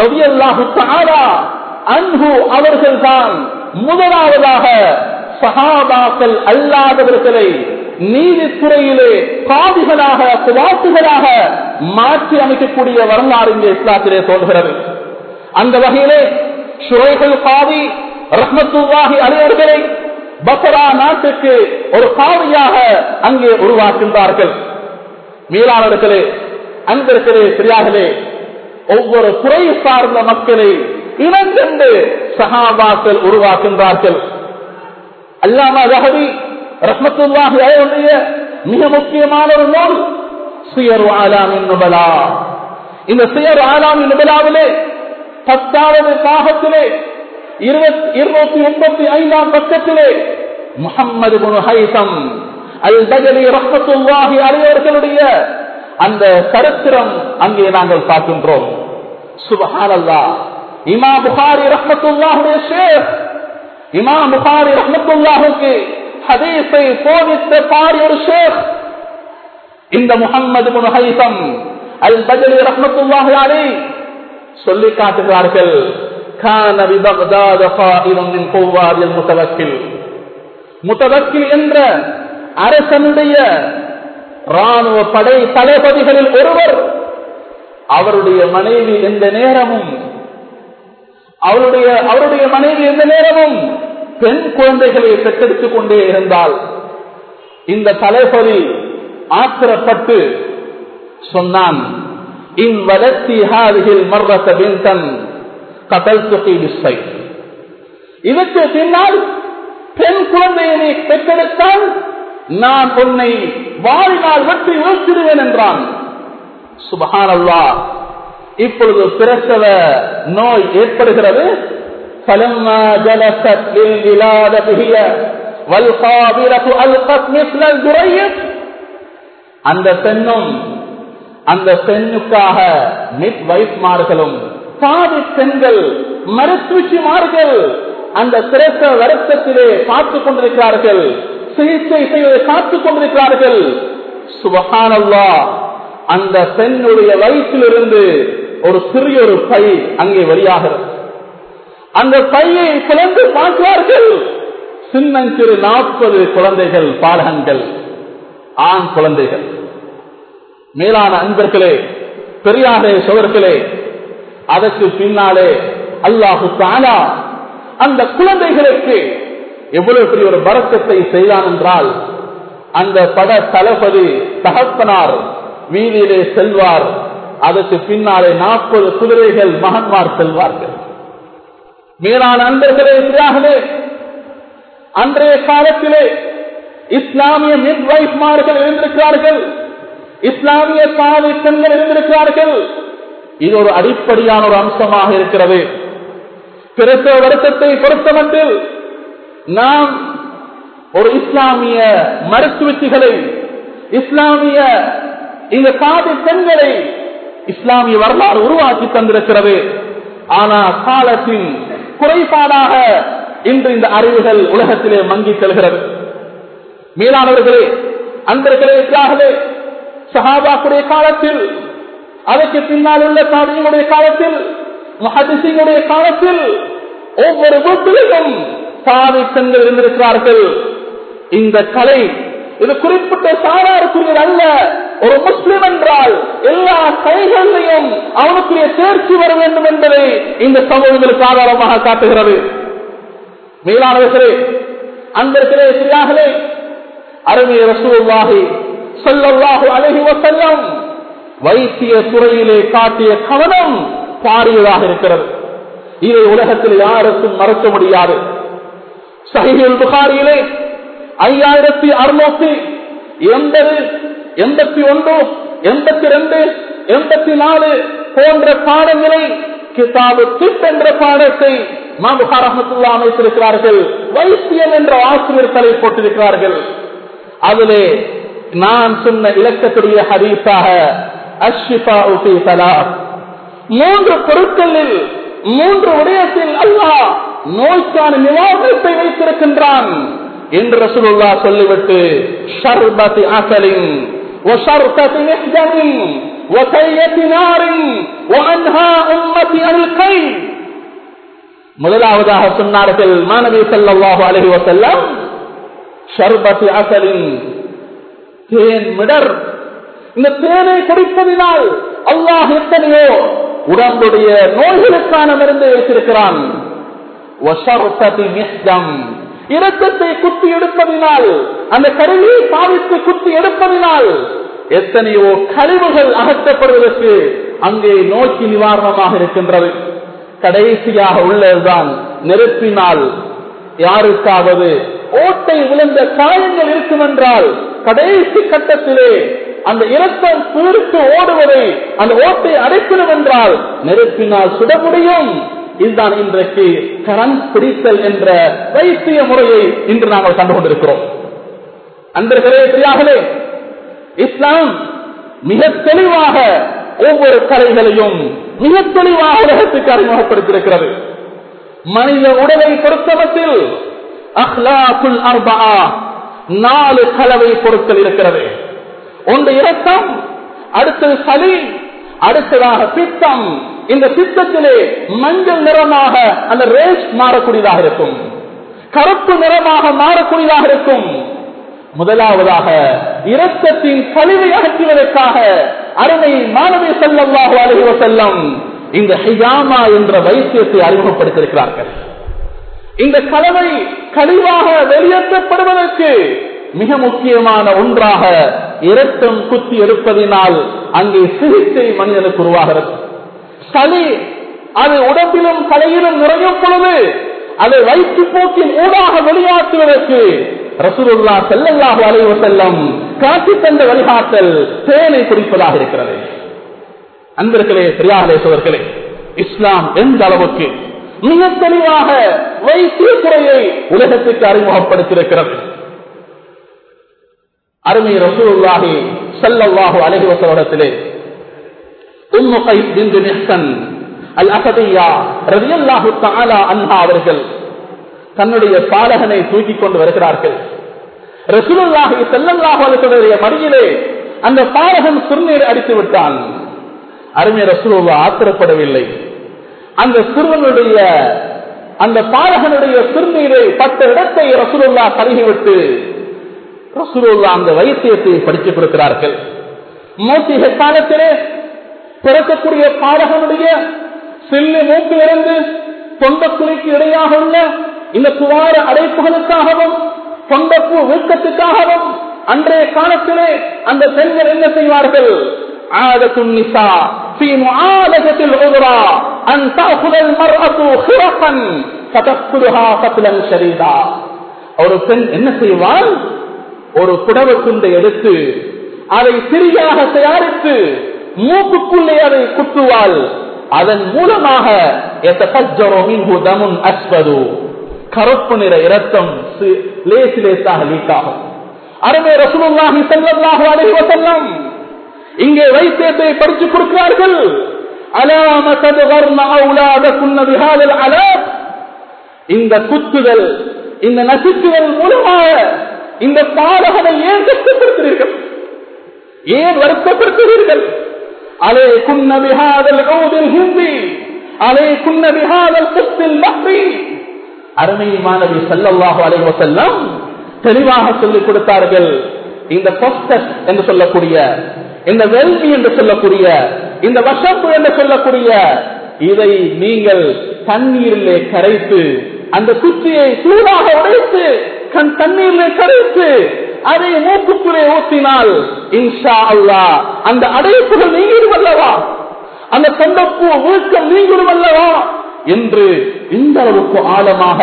ரவி அல்லாஹு அன்பு அவர்கள்தான் முதலாவதாக சஹாபாக்கள் அல்லாதவர்களை நீதித்துறையிலே காதிகளாக குவாத்துகளாக மாற்றி அமைக்கக்கூடிய வரலாறு இங்கே இஸ்லாத்திலே சொல்கிறது அந்த வகையிலே சுரைகள் காவி ரஹ்மத்துல்லாஹி அலையவர்களை பசரா நாட்டுக்கு ஒரு காவியாக அங்கே உருவாக்கின்றார்கள். மீளாளர்களே அன்பர்களே பெரியார்களே ஒவ்வொரு துறை சார்ந்த மக்களை இனங்கண்டு சகாபாக்கள் உருவாக்கின்றார்கள். அல்லாமா ரஹவி ரஹமத்துல்லாஹி அவருடைய மிக முக்கியமான ஒரு நூல் சுயர் ஆலாமின் நுபலா. இந்த சுயர் ஆலாமின் நுபலாவிலே பத்தாவது பாகத்திலே இருநூத்தி எண்பத்தி ஐந்தாம் பக்கத்திலே முகம்மது ஹைசம் அல் தகலி ரஹமத்துல்லாஹி அலையவர்களுடைய அந்த சரித்திரம் அங்கே நாங்கள் பார்க்கின்றோம். சுபஹானல்லா இமா புகாரி ரஹமத்துல்லாஹுடைய ஷேர் இமா புகாரி ரஹமத்துல்லாஹுக்கு ஹதீஸை போதித்த பாரி ஒரு ஷேக். இந்த முகம்மது ஹைசம் அல் பஜலி ரஹ்மத்துல்லாஹி அலை சொல்லி காட்டுகிறார்கள் கான விபக்தாத ஃபாயிலும் மின் கொவ்வாதில் முதவக்கில் என்ற அரசனுடைய ராணுவ படை தளபதிகளில் ஒருவர் அவருடைய மனைவி எந்த நேரமும் அவருடைய அவருடைய மனைவி எந்த நேரமும் பெண் குழந்தைகளை பெற்றெடுத்துக் கொண்டே இருந்தால் இந்த தளபதி ஆத்திரப்பட்டு சொன்னான் விசை இதற்கு பின்னால் பெண் குழந்தையை பெற்றெடுத்தால் நான் உன்னை வாழ்நாள் வெற்றி வீழ்த்திடுவேன் என்றான். சுபஹானல்லா இப்பொழுது பிரசவ நோய் ஏற்படுகிறது. فلما جلست للولادة هي والقابلة ألقت مثل الجريد அந்த பெண்ணும் அந்த பெண்ணுக்காக மிட் வைஃப்மார்களும் பாதி பெண்கள் மருத்துவச்சிமார்கள் அந்த சிறத்த வருத்தத்திலே காத்துக் கொண்டிருக்கிறார்கள் சிகிச்சை செய்வதை காத்துக் கொண்டிருக்கிறார்கள் சுபகானல்லா அந்த பெண்ணுடைய வயிற்றிலிருந்து ஒரு சிறிய ஒரு பை அங்கே வெளியாகிறது அந்த பையை பிளந்து பார்க்கிறார்கள். சின்னஞ்சிறு நாற்பது குழந்தைகள் பாலகங்கள் ஆண் குழந்தைகள். மேலான அன்பர்களே பெரியாரே சோழர்களே அதற்கு பின்னாலே அல்லாஹு தானா அந்த குழந்தைகளுக்கு எவ்வளவு பெரிய ஒரு வரக்கத்தை செய்தான் என்றால் அந்த பட தளபதி தகப்பனார் வீதியிலே செல்வார். அதற்கு பின்னாலே நாற்பது குதிரைகள் மகன்மார் செல்வார்கள். மேலான அன்பர்களே எதிராகவே அன்றைய காலத்திலே இஸ்லாமிய மிட் வைஃப்மார்கள் இருந்திருக்கிறார்கள். இஸ்லாமிய பாதை பெண்கள் இருந்திருக்கிறார்கள். இது ஒரு அடிப்படையான ஒரு அம்சமாக இருக்கிறது. பிரசவ வருத்தத்தை பொறுத்தமட்டில் நாம் ஒரு இஸ்லாமிய மருத்துவச்சிகளை இஸ்லாமிய இந்த பாதி பெண்களை இஸ்லாமிய வரலாறு உருவாக்கி தந்திருக்கிறது. ஆனா காலத்தின் குறைபாடாக இன்று இந்த அறிவுகள் உலகத்திலே மங்கி செல்கிறது. மேலானவர்களே அன்பர்களே எதிராகவே சஹாபாக்குடைய காலத்தில் அதற்கு பின்னால் உள்ள சாதியினுடைய காலத்தில் மஹதிசிங்களுடைய காலத்தில் ஒவ்வொரு வீட்டிலும் சாதி பெண்கள் இருந்திருக்கிறார்கள். இந்த கலை இது குறிப்பிட்ட சாராருக்குரியது அல்ல. ஒரு முஸ்லிம் என்றால் எல்லா கைகளிலையும் அவனுக்குரிய தேர்ச்சி வர வேண்டும் என்பதை இந்த சமூகங்களுக்கு ஆதாரமாக காட்டுகிறது. மேலானவர்களே அன்பர்களே சரியாகலே அருமைய ரசூல்லாகி சொல்லல்லாஹு அழகி வசல்லம் வைத்திய துறையிலே காட்டிய கவனம் பாரியதாக இருக்கிறது. இதை உலகத்தில் யாருக்கும் மறக்க முடியாது. சஹில் புகாரியிலே ஐயாயிரத்தி அறுநூத்தி எண்பது எண்பத்தி ஒன்று எண்பத்தி ரெண்டு எண்பத்தி நாலு போன்ற பாடங்களை கிதாபு திப் என்ற பாடத்தை மாபுகாரமத்துல்லா அமைத்திருக்கிறார்கள் வைத்தியம் என்ற ஆசிரியர் தலை போட்டிருக்கிறார்கள். அதிலே நான் சொன்ன இலக்கத்துடைய ஹதீஸாக அஷ்ஷிபா உபி தலா மூன்று பொருட்களில் மூன்று உடையத்தில் அல்லாஹ் நோய்க்கான நிவாரணத்தை வைத்திருக்கின்றான். என்று ரசூலுல்லா சொல்லிவிட்டு ஷர்பத்தி அசலின் وشرطة محجم وكية نار وأنهى أمتي عن الكي முதலாவதாக சொன்னார்கள் மாணவி செல்லவாஹு அலஹி வசல்லம் ஷர்பத்தி அசலின் தேன் மிடர் இந்த தேனை குடிப்பதினால் அல்லாஹ் எத்தனையோ உடம்புடைய நோய்களுக்கான மருந்து வைத்திருக்கிறான் இரத்தத்தை குத்தி எடுப்பதினால் அந்த கருவியை பாவித்து குத்தி எடுப்பதினால் எத்தனையோ கழிவுகள் அகற்றப்படுவதற்கு அங்கே நோக்கி நிவாரணமாக இருக்கின்றது. கடைசியாக உள்ளதுதான் நெருப்பினால் யாருக்காவது ஓட்டை விழுந்த காயங்கள் இருக்கும் என்றால் கடைசி கட்டத்திலே அந்த இரத்தம் தூருக்கு ஓடுவதை அந்த ஓட்டை அடைக்கணும் என்றால் நெருப்பினால் சுட முடியும். இதுதான் இன்றைக்கு கரண் பிடித்தல் என்ற வைத்திய முறையை இன்று நாங்கள் கண்டு கொண்டிருக்கிறோம். அன்பர்களே சரியாகவே இஸ்லாம் மிக தெளிவாக ஒவ்வொரு கலைகளையும் மிக தெளிவாக உலகத்துக்கு அறிமுகப்படுத்தியிருக்கிறது. மனித உடலை பொறுத்தமட்டில் அஹ்லாக்குல் அர்பா நாலு கலவை பொருட்கள் இருக்கிறது. ஒன்று இரத்தம் அடுத்தது சளி அடுத்ததாக பித்தம் இந்த சித்தத்திலே மஞ்சள் நிறமாக அந்த ரேஸ் மாறக்கூடியதாக இருக்கும். கருப்பு நிறமாக மாறக்கூடியதாக இருக்கும். முதலாவதாக இரத்தத்தின் கழிவை அகற்றுவதற்காக அருமை மாணவி செல்லவாக அழகுவ செல்லம் இந்த ஹிஜாமா என்ற வைத்தியத்தை அறிமுகப்படுத்தியிருக்கிறார்கள். இந்த கலவை கழிவாக வெளியேற்றப்படுவதற்கு மிக முக்கியமான ஒன்றாக இரத்தம் குத்தி எடுப்பதினால் அங்கே சிகிச்சை மனிதனுக்கு உருவாகிறது. சளி அது உடம்பிலும் கலையிலும் நுழையும் பொழுது அதை வயிற்று போக்கின் ஊடாக வெளியாற்றுவதற்கு ரசூலுல்லா செல்லல்லாஹு அலைவ செல்லம் காட்டி தந்த வழிகாட்டல் தேனை குறிப்பதாக இருக்கிறது. அன்பர்களே பெரியார்களே சோதர்களே இஸ்லாம் எந்த அளவுக்கு மிக தெளிவாக வைத்திய துறையை உலகத்துக்கு அறிமுகப்படுத்தியிருக்கிறது. அருமை ரசூலுல்லாஹி ஸல்லல்லாஹு அலைஹி அவர்கள் தன்னுடைய பாலகனை தூக்கிக் கொண்டு வருகிறார்கள். ரசூலுல்லாஹி ஸல்லல்லாஹு மடியிலே அந்த பாலகன் சிறுநீர் அடித்து விட்டான். அருமை ரசூலுல்லா ஆத்திரப்படவில்லை. அந்த சிறுவனுடைய அந்த பாலகனுடைய சிறுநீரை பட்ட இடத்தை ரசூலுல்லா பருகிவிட்டு ரசூலுல்லா அந்த வைத்தியத்தை படித்துக் கொடுக்கிறார்கள் மூத்திக காலத்திலே பிறக்கக்கூடிய பாலகனுடைய சில்லு மூக்கிலிருந்து தொண்டக்குழிக்கு இடையாக உள்ள இந்த துவார அடைப்புகளுக்காகவும் தொண்டப்பு வீக்கத்துக்காகவும் அன்றைய காலத்திலே அந்த பெண்கள் என்ன செய்வார்கள் عادة النساء في معالجة العذرى أن تأخذ المرأة خرقا فتقتلها قتلا شديدا ஒரு பெண் என்ன செய்வாள் ஒரு புடவை துண்டை எடுத்து அதை சிறியாக தயாரித்து மூக்குக்குள்ளே அதை குத்துவாள். அதன் மூலமாக அஸ்வது. கருப்பு நிற இரத்தம் லேசு லேசாக லீக் ஆகும் அருமை ரசூலுல்லாஹி ஸல்லல்லாஹு அலைஹி வஸல்லம் இங்கே வைத்தியத்தை படித்து கொடுக்கிறார்கள். அலாம ததுகர்ன அவுலாதகுன்ன பிஹாதல் அலாப் இந்த குத்துதல் இந்த நசுக்குதல் மூலமாக இந்த பாலகனை ஏன் கஷ்டப்படுத்துகிறீர்கள்? ஏன் வருத்தப்படுத்துகிறீர்கள்? அலே குன்ன பிஹாதல் ஊதில் ஹிந்தி அலே குன்ன பிஹாதல் குஸ்தில் அருமை மாணவி சல்லல்லாஹு அலைவ செல்லம் தெளிவாக சொல்லிக் கொடுத்தார்கள். இந்த பொஸ்டஸ் என்று சொல்லக்கூடிய இந்த வெல்வி என்று சொல்லக்கூடிய இந்த வசப்பு என்று சொல்லக்கூடிய இதை நீங்கள் தண்ணீரிலே கரைத்து அந்த குச்சியை சூடாக உடைத்து கண் தண்ணீரிலே கரைத்து அதை மூக்குக்குள்ளே ஊற்றினால் இன்ஷா அல்லா அந்த அடைப்புகள் நீங்கிடும் அல்லவா? அந்த தொண்டப்பூ வீழ்க்கம் நீங்கிடும் அல்லவா? என்று இந்த அளவுக்கு ஆழமாக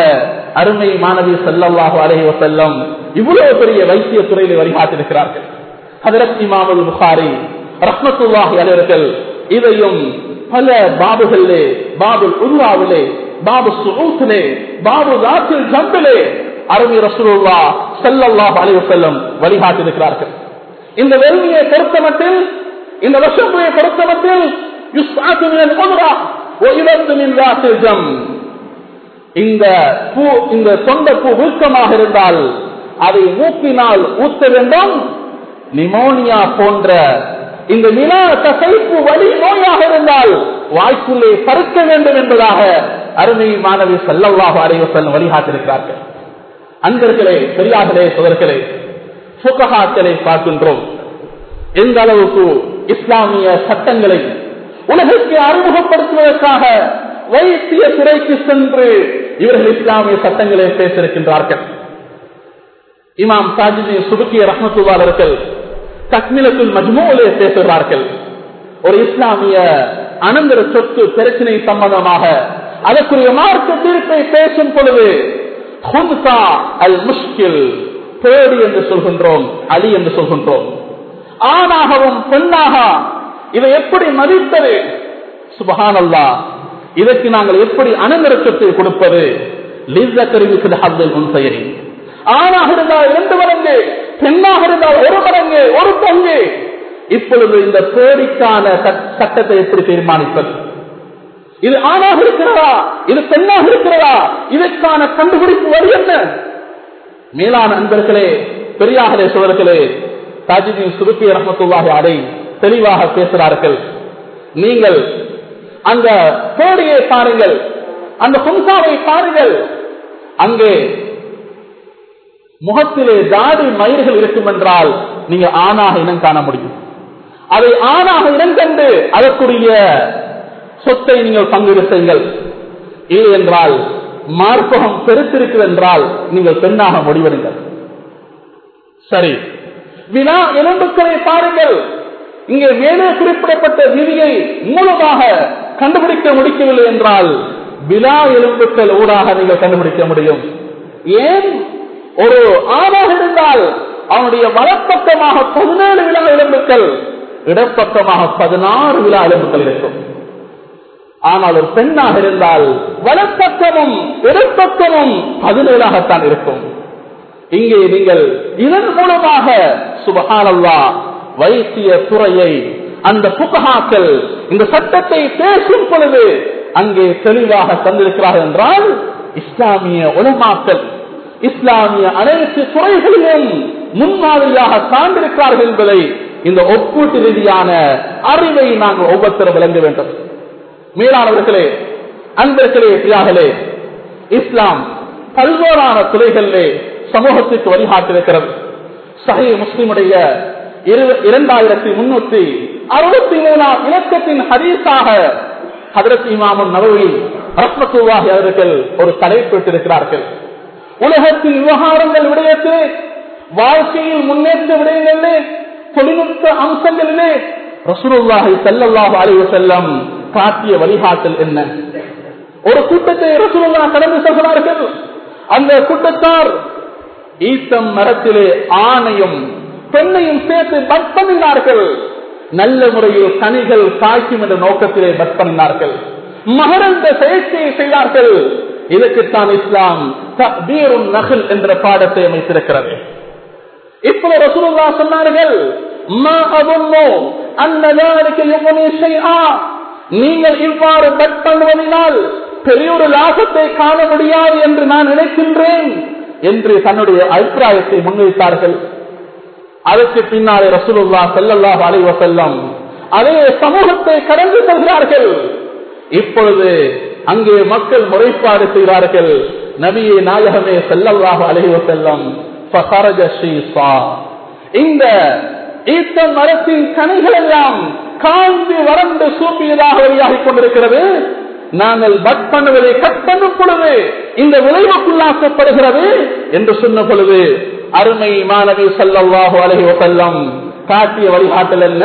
அருமை மாணவி செல்லல்லாஹு அலைஹி செல்லம் இவ்வளவு பெரிய வைத்திய துறையில வழிகாட்டிருக்கிறார்கள் அதிரத்தி இமாமுல் புகாரி ரஹ்மத்துல்லாஹி அலைவர்கள் இதையும் பல பாபுகளிலே பாபு உருவாவிலே பாபு சுரூத்திலே பாபு ராத்தில் ஜம்பிலே அருமை ரசூலுல்லா செல்லல்லா அலைஹி வஸல்லம் வழிகாட்டிருக்கிறார்கள் இந்த வெறுமையை பொறுத்தமட்டில் இந்த விஷமுறையை பொறுத்தமட்டில் யுஸ்ஆத்து மினல் உம்ரா இந்த பூ இந்த சொந்த பூ ஊக்கமாக இருந்தால் அதை மூக்கினால் ஊத்த வேண்டும். நிமோனியா போன்ற இந்த நிலா தசைப்பு வழி நோயாக இருந்தால் வாய்க்குள்ளே பருக்க வேண்டும் என்பதாக அருமை மாணவி செல்லவாக அறைவ செல்லும் வழிகாட்டிருக்கிறார்கள் அன்பர்களே பெரியார்களே சோதர்களே சுககாக்களை பார்க்கின்றோம். எந்த அளவுக்கு இஸ்லாமிய சட்டங்களை உலகிற்கு அறிமுகப்படுத்துவதற்காக வைத்திய துறைக்கு சென்று இவர்கள் இஸ்லாமிய சட்டங்களை பேசியிருக்கின்றார்கள். இமாம் சாஜிதி சுதுக்கிய ரஹமத்துவாளர்கள் தக்மிலத்துல் மஜ்மூலே பேசுகிறார்கள். ஒரு இஸ்லாமிய அனந்தர சொத்து பிரச்சனை சம்பந்தமாக அதற்குரிய மார்க்க தீர்ப்பை பேசும் பொழுது அல் முஷ்கில் பேடி என்று சொல்கின்றோம் அலி என்று சொல்கின்றோம். ஆணாகவும் பெண்ணாக இதை எப்படி மதித்தது? சுபஹானல்லா இதற்கு நாங்கள் எப்படி அனந்தரத்தை கொடுப்பது? முன்செயரி ஆணாக இருந்தால் இரண்டு மடங்கு பெண்ணாக இருந்தால் ஒரு மடங்கு ஒரு பங்கு இப்பொழுது இந்த பேடிக்கான சட்டத்தை எப்படி தீர்மானிப்பது? இது ஆணாக இருக்கிறதா? இது பெண்ணாக இருக்கிறதா? இதற்கான கண்டுபிடிப்பு வழி என்ன? மேலான அன்பர்களே பெரியாகலே சோழர்களே தாஜிதீன் சுருப்பி ரஹமத்துல்லாஹி அதை தெளிவாக பேசுகிறார்கள். நீங்கள் அந்த கோடியை பாருங்கள். அந்த பும்சாவை பாருங்கள். அங்கே முகத்திலே தாடி மயிர்கள் இருக்கும் என்றால் நீங்க ஆணாக இனம் காண முடியும். அதை ஆணாக இனம் கண்டு அதற்குரிய சொத்தை நீங்கள் பங்கீடு செய்யுங்கள் இல்லை என்றால் மார்பகம் பெருத்திருக்கு என்றால் நீங்கள் பெண்ணாக முடிவெடுங்கள். சரி. வினா எலும்புக்களை பாருங்கள். இங்கே மேலே குறிப்பிடப்பட்ட விதியை மூலமாக கண்டுபிடிக்க முடிக்கவில்லை என்றால் விழா எலும்புக்கள் ஊடாக நீங்கள் கண்டுபிடிக்க முடியும். ஏன்? ஒரு ஆணாக இருந்தால் அவனுடைய வலப்பக்கமாக பதினேழு விழா எலும்புக்கள் இடப்பக்கமாக பதினாறு விழா எலும்புகள் இருக்கும். ஆனால் ஒரு பெண்ணாக இருந்தால் வலப்பக்கமும் இடப்பக்கமும் பதினேழாகத்தான் இருக்கும். இங்கே நீங்கள் இதன் மூலமாக சுபகானல்லா வைத்திய துறையை அந்த புகஹாக்கள் இந்த சட்டத்தை பேசும் பொழுது அங்கே தெளிவாக தந்திருக்கிறார்கள் என்றால் இஸ்லாமிய உலமாக்கல் இஸ்லாமிய அனைத்து துறைகளிலும் முன்மாதிரியாக சார்ந்திருக்கிறார்கள் என்பதை இந்த ஒப்பீட்டு ரீதியான அறிவை நாங்கள் ஒவ்வொருத்தரும் விளங்க வேண்டும். மேலானவர்களே அன்பர்களே பிரியார்களே இஸ்லாம் பல்வேறான துறைகளிலே சமூகத்திற்கு வழிகாட்டிருக்கிறது சஹி முஸ்லிமுடைய இரண்டாயிரத்தி முன்னூத்தி அறுபத்தி மூணாம் இலக்கத்தின் ஹதீஸாக ஹதரத் இமாமுன் நபவி அவர்கள் ஒரு தலைப்பிட்டிருக்கிறார்கள் உலகத்தின் விவகாரங்கள் விடயத்திலே வாழ்க்கையில் முன்னேற்ற விடயங்களிலே தொழில்நுட்ப அம்சங்களிலே ரசூலுல்லாஹி ஸல்லல்லாஹு அலைஹி செல்லம் காட்டிய வழிகாட்டல் என்ன? ஒரு கூட்டத்தை ரசூலுல்லா கடந்து செல்கிறார்கள் அந்த கூட்டத்தார் ஈத்தம் மரத்திலே ஆணையும் பெண்ணையும் சேர்த்து பட் பண்ணினார்கள் நல்ல முறையில் கனிகள் காய்க்கும் என்ற நோக்கத்திலே பட் பண்ணினார்கள் மகரந்த செயற்கையை செய்தார்கள். இதற்குத்தான் இஸ்லாம் தக்பீரும் நகல் என்ற பாடத்தை அமைத்திருக்கிறது. இப்போ ரசூலுல்லா சொன்னார்கள் மா அபுன்னோ அன்னதாருக்கு யுக்னி ஷைஆ நீங்கள் இவ்வாறு பட் பண்ணுவதால் பெரிய ஒரு லாபத்தை காண முடியாது என்று நான் நினைக்கின்றேன் என்று தன்னுடைய அபிப்பிராயத்தை முன்வைத்தார்கள். அதற்கு பின்னாலே ரசூலுல்லா செல்லல்லாஹ் அலைவ செல்லம் அதே சமூகத்தை கடந்து செல்கிறார்கள். இப்பொழுது அங்கே மக்கள் முறைப்பாடு செய்கிறார்கள் நபியே நாயகமே செல்லல்லாஹ் அலை செல்லம் இந்த ஈத்த மரத்தின் கனிகள் எல்லாம் காய்ந்து வறண்டு சூப்பியதாக வெளியாகிக் கொண்டிருக்கிறது. நாங்கள் பட் பண்ணுவதை கட் பண்ணும் பொழுது இந்த விளைவுக்குள்ளாக்கப்படுகிறது என்று சொன்ன பொழுது அருமை மாணவி சல்லாஹு அலஹி வசல்லம் காட்டிய வழிகாட்டல் என்ன?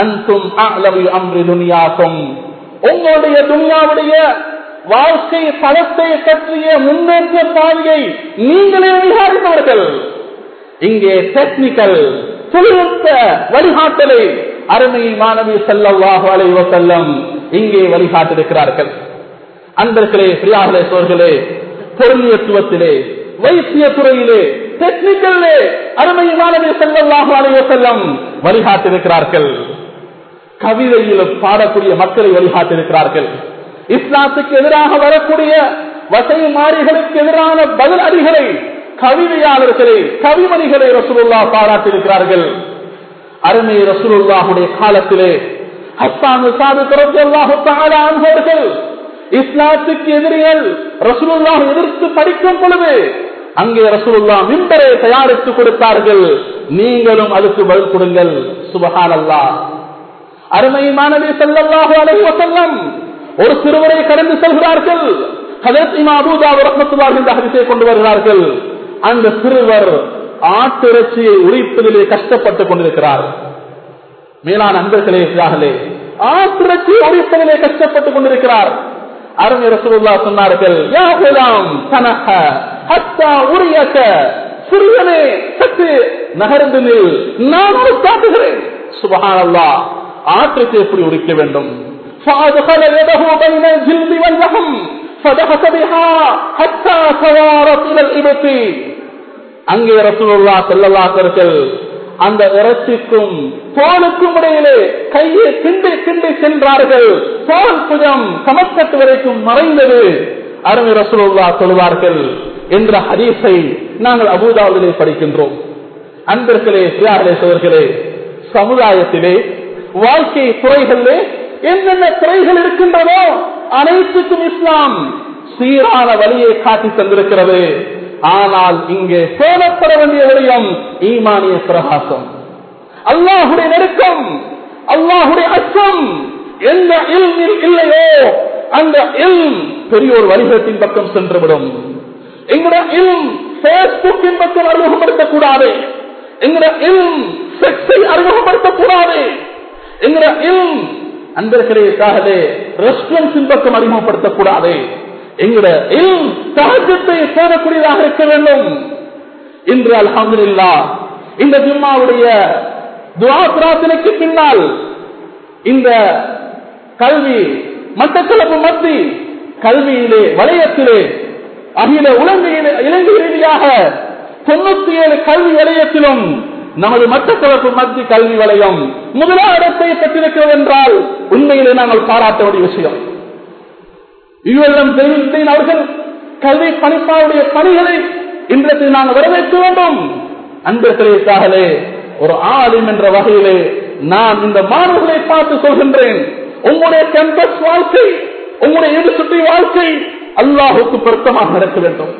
அன்தும் அலவி அம்ரி துனியாக்கும். உங்களுடைய துனியாவுடைய வாழ்க்கை பலத்தை பற்றிய முன்னேற்ற பாதையை நீங்களே விசாரிப்பார்கள் இங்கே டெக்னிக்கல் குளிர்ந்த வழிகாட்டலை அருமை மாணவி செல்லவாக அலைவ செல்லம் இங்கே வழிகாட்டிருக்கிறார்கள் அன்பர்களே பிரியாகலே சோர்களே பொருளியத்துவத்திலே வைத்திய துறையிலே டெக்னிக்கல்லே அருமை மாணவி செல்லவாக அலைவ செல்லம் வழிகாட்டிருக்கிறார்கள் கவிதையில் பாடக்கூடிய மக்களை வழிகாட்டிருக்கிறார்கள் இஸ்லாத்துக்கு எதிராக வரக்கூடிய வசை மாறிகளுக்கு எதிரான பதில் அடிகளை கவிதையாளர்களை கவிமணிகளை ரசூலுல்லா பாராட்டியிருக்கிறார்கள். அருமை ரசூலுல்லாஹுடைய காலத்திலே ஹஸ்தானு சாது இஸ்லாத்துக்கு எதிரிகள் ரசூலுல்லா எதிர்த்து படிக்கும் பொழுது அங்கே ரசூலுல்லா மின்பரை தயாரித்து கொடுத்தார்கள். நீங்களும் அதுக்கு பதில் கொடுங்கள். சுபஹான் அல்லா அருமை மாணவி செல்லல்லாஹோ அலைஹி செல்லம் ஒரு சிறுவரை கடந்து செல்கிறார்கள். ஹதரத் இமா அபூதாவு ரஹ்மத்துல்லாஹி இந்த கொண்டு வருகிறார்கள். அந்த சிறுவர் ஆட்டிறைச்சியை உரிப்பதிலே கஷ்டப்பட்டுக் கொண்டிருக்கிறார் மேலான அன்பர்களே இதாகலே ஆட்டிறைச்சியை உரிப்பதிலே கஷ்டப்பட்டுக் கொண்டிருக்கிறார் அருமை ரசூலுல்லா சொன்னார்கள் யா குலாம் தனஹ ஹத்தா உரியக சிறுவனே சற்று நகர்ந்து நில் நான் ஒரு காட்டுகிறேன் சுபஹானல்லாஹ் ஆற்றுக்கு எப்படி உரிக்க வேண்டும் فأدخل يده بين الجلد واللحم فدخل بها حتى توارت إلى الإبط அங்கே ரசூலுல்லா செல்லல்லாத்தர்கள் அந்த இறைச்சிக்கும் தோலுக்கும் இடையிலே கையை கிண்டி கிண்டி சென்றார்கள். தோல் புஜம் சமக்கட்டு வரைக்கும் மறைந்தது. அருமை ரசூலுல்லா சொல்வார்கள் என்ற ஹரீஸை நாங்கள் அபூதாவிலே படிக்கின்றோம். அன்பர்களே சியார்களே சோர்களே சமுதாயத்திலே வாழ்க்கை துறைகளிலே என்னென்ன துறைகள் இருக்கின்றதோ அனைத்துக்கும் இஸ்லாம் சீரான வழியை காட்டி தந்திருக்கிறது. ஆனால் இங்கே சோழப்பட வேண்டிய விடயம் ஈமானிய பிரகாசம். அல்லாஹுடைய நெருக்கம் அல்லாஹுடைய அச்சம் எந்த இல்மில் இல்லையோ அந்த இல் பெரிய ஒரு வணிகத்தின் பக்கம் சென்றுவிடும். எங்கட இல் பேஸ்புக்கின் பக்கம் அறிமுகப்படுத்தக்கூடாது. எங்கட இல் செக்ஸை அறிமுகப்படுத்தக்கூடாது. எங்கட இல் அன்பர்களே சாகலே ரெஸ்டாரன்ஸின் பக்கம் அறிமுகப்படுத்தக்கூடாது. எங்கட இல் சேரக்கூடியதாக இருக்க வேண்டும். இன்று அல்ஹம்துலில்லா இந்த ஜும்மாவுடைய துவா பிரார்த்தனைக்கு பின்னால் இந்த கல்வி மட்டக்களப்பு மத்தி கல்வியிலே வளையத்திலே அகில உலங்கையிலே இலங்கை ரீதியாக தொண்ணூத்தி ஏழு கல்வி வளையத்திலும் நமது மட்டக்களப்பு மத்தி கல்வி வலயம் முதலாயிரத்தை பெற்றிருக்கிறது என்றால் உண்மையிலே நாங்கள் பாராட்ட வேண்டிய விஷயம். இருவரும் தெரிவித்தேன் அவர்கள் கல்வி பணிப்பாவுடைய பணிகளை இன்றைக்கு நாம் வரவேற்க வேண்டும். அன்பிற்கே ஒரு ஆளும் என்ற வகையிலே நான் இந்த மாணவர்களை பார்த்து சொல்கின்றேன் உங்களுடைய கேம்பஸ் வாழ்க்கை உங்களுடைய யூனிவர்சிட்டி வாழ்க்கை அல்லாஹுக்கு பொருத்தமாக நடக்க வேண்டும்.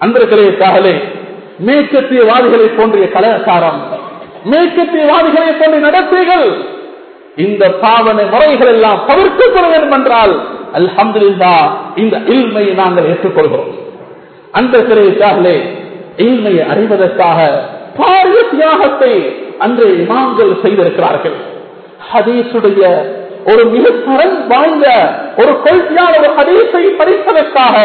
அன்பிற்கே மேற்கத்திய வாதிகளை போன்றிய கலாச்சாரம் மேற்கத்திய வாதிகளை போன்ற நடத்தைகள் இந்த பாவனை முறைகள் எல்லாம் தவிர்க்கப்பட வேண்டும் என்றால் அல்ஹம்துலில்லா இந்த இல்மையை நாங்கள் ஏற்றுக்கொள்கிறோம். அந்த தாகலே இல்மையை அறிவதற்காக பாரிய தியாகத்தை அன்றைய இமாம்கள் செய்திருக்கிறார்கள். ஹதீசுடைய ஒரு மிக தரம் வாய்ந்த ஒரு கொள்கையான ஒரு ஹதீஸை படிப்பதற்காக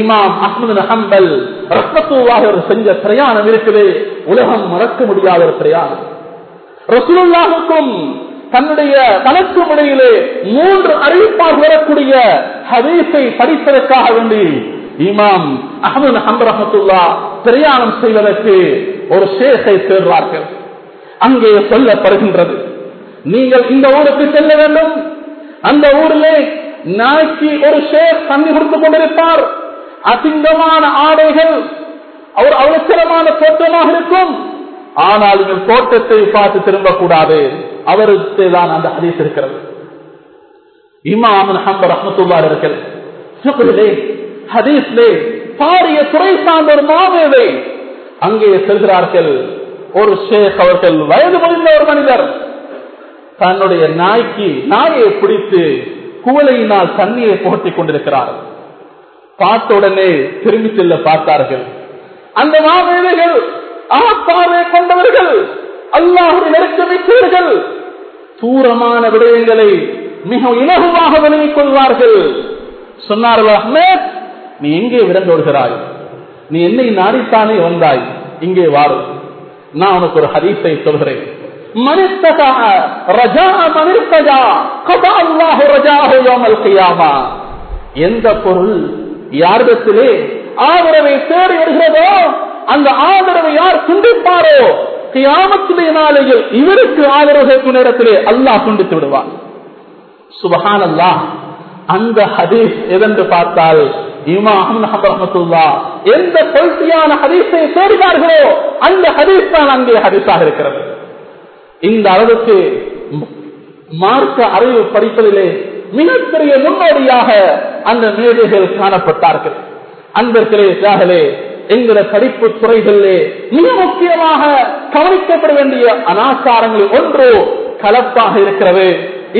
இமாம் அஹமது ஹம்பல் ரத்னத்துவாக செஞ்ச பிரயாணம் இருக்குது. உலகம் மறக்க முடியாத ஒரு பிரயாணம். ரசூலுல்லாஹுக்கும் தன்னுடைய தனக்கு இடையிலே மூன்று அறிவிப்பாக வரக்கூடிய ஹதீஸை படிப்பதற்காக வேண்டி இமாம் அகமது ஹம்பர் பிரயாணம் செய்வதற்கு ஒரு சேஷை சேர்வார்கள் அங்கே சொல்லப்படுகின்றது. நீங்கள் இந்த ஊருக்கு செல்ல வேண்டும். அந்த ஊரிலே நாய்க்கு ஒரு ஷேக் தண்ணி கொடுத்துக் கொண்டிருப்பார். அசிங்கமான ஆடைகள் அவர் அவசரமான தோற்றமாக இருக்கும். ஆனால் நீங்கள் தோட்டத்தை பார்த்து திரும்பக்கூடாது. அவருக்கு தான் அந்த ஹதீஸ் இருக்கிறது. இமாம் ஹம்பர் அஹமத்துல்லார்கள் சுகுலே ஹதீஸ்லே பாரிய துறை சார்ந்த ஒரு மாவேவை அங்கே செல்கிறார்கள். ஒரு ஷேக் அவர்கள் வயது முடிந்த ஒரு மனிதர். தன்னுடைய நாய்க்கு நாயை பிடித்து குவளையினால் தண்ணியை போட்டிக் கொண்டிருக்கிறார். பார்த்த உடனே திரும்பி செல்ல பார்த்தார்கள். அந்த மாவேதைகள் ஆப்பார்வை கொண்டவர்கள் அல்லாஹுடைய நெருக்கமிட்டவர்கள் தூரமான விடயங்களை மிக இலகுவாக விலகிக் கொள்வார்கள். சொன்னார்கள் அஹ்மேத் நீ எங்கே விரண்டோடுகிறாய் நீ என்னை நாடித்தானே வந்தாய்? இங்கே வாரு. நான் உனக்கு ஒரு ஹதீஸை சொல்கிறேன். எந்த பொருள் யாரிடத்திலே ஆதரவை தேடி வருகிறதோ அந்த ஆதரவை யார் துண்டிப்பாரோ கியாமத்திலே நாளையில் இவருக்கு ஆதரவு கேட்கும் நேரத்திலே அல்லாஹ் துண்டித்து விடுவார் சுபஹான் அல்லாஹ் அந்த ஹதீஸ் எதென்று பார்த்தால் எந்த கொள்கையான ஹதீஸை தேடினார்களோ அந்த ஹதீஸ் தான் அங்கே ஹதீஸாக இருக்கிறது. இந்த அளவுக்கு மார்க்க அறிவு படிப்பதிலே மிகப்பெரிய முன்னோடியாக அந்த மேதைகள் காணப்பட்டார்கள். அன்பர்களே தியாகலே என்கிற படிப்பு துறைகளிலே மிக முக்கியமாக கவனிக்கப்பட வேண்டிய அனாச்சாரங்களில் ஒன்று கலப்பாக இருக்கிறது.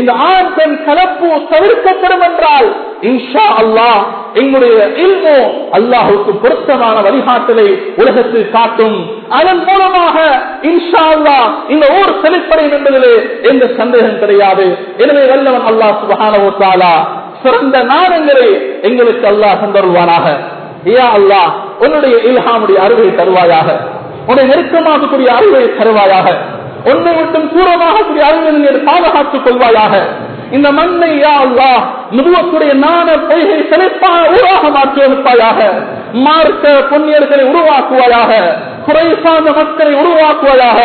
இந்த ஆண் பெண் கலப்பு தவிர்க்கப்படும் என்றால் இன்ஷா அல்லாஹ் எங்களுடைய இல்மோ அல்லாஹுக்கு பொருத்தமான வழிகாட்டலை உலகத்தில் காட்டும். அதன் மூலமாக இன்ஷா அல்லா இந்த ஊர் செழிப்படையும் என்பதிலே எந்த சந்தேகம் கிடையாது. எனவே வல்லவன் அல்லாஹ் சுபகான சிறந்த நாடங்களை எங்களுக்கு அல்லாஹ் தந்தருவானாக ஏயா அல்லா உன்னுடைய இல்ஹாமுடைய அருவை தருவாயாக. உன்னை நெருக்கமாகக்கூடிய அருவை தருவாயாக. ஒன்றை மட்டும் தூரமாகக்கூடிய அறிவியல் பாதுகாத்துக் கொள்வாயாக. இந்த மண்ணை யா அல்லாஹ் நுபுவத்துடைய நாண பொய்கை செழிப்பாக உருவாக மாற்றியிருப்பாயாக மார்க்க பொன்னியர்களை உருவாக்குவாயாக. குறை சார்ந்த மக்களை உருவாக்குவாயாக.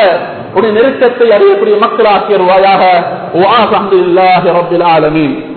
உடைய நெருக்கத்தை அறியக்கூடிய மக்களாக்கியருவாயாக வாஹ் அஹமதுல்லாஹி ரப்பில் ஆலமீன்.